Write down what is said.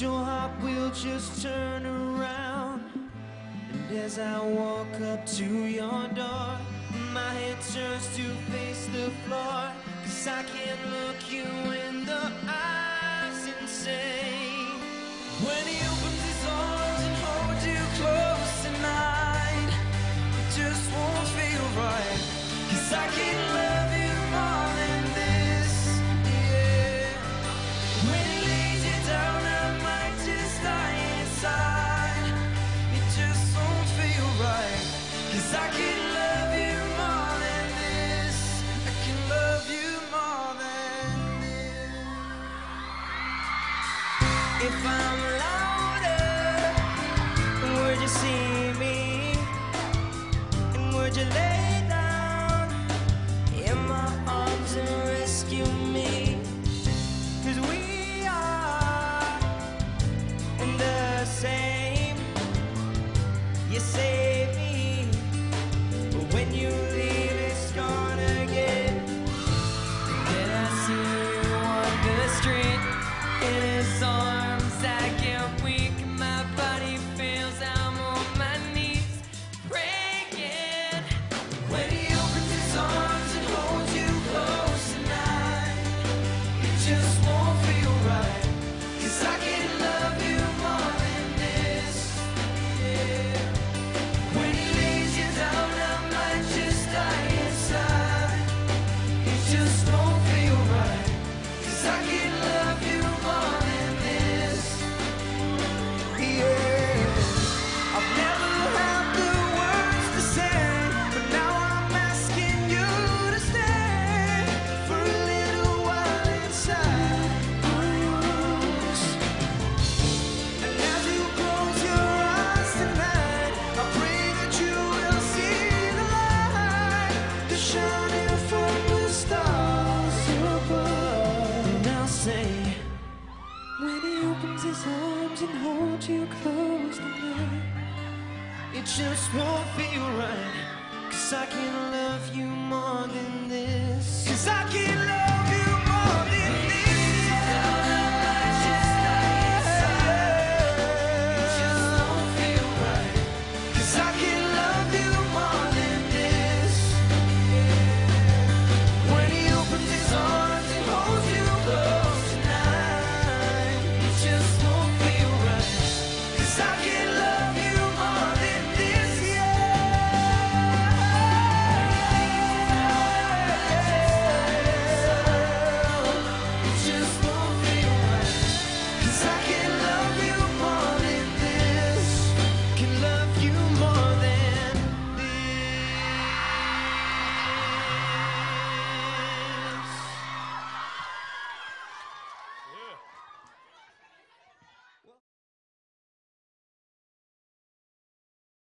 your heart will just turn around. And as I walk up to your door, my head turns to face the floor. Cause I can't look you in the eye. you say his arms and hold you close tonight. It just won't feel right. Cause I can't love you more than this. Cause I can't love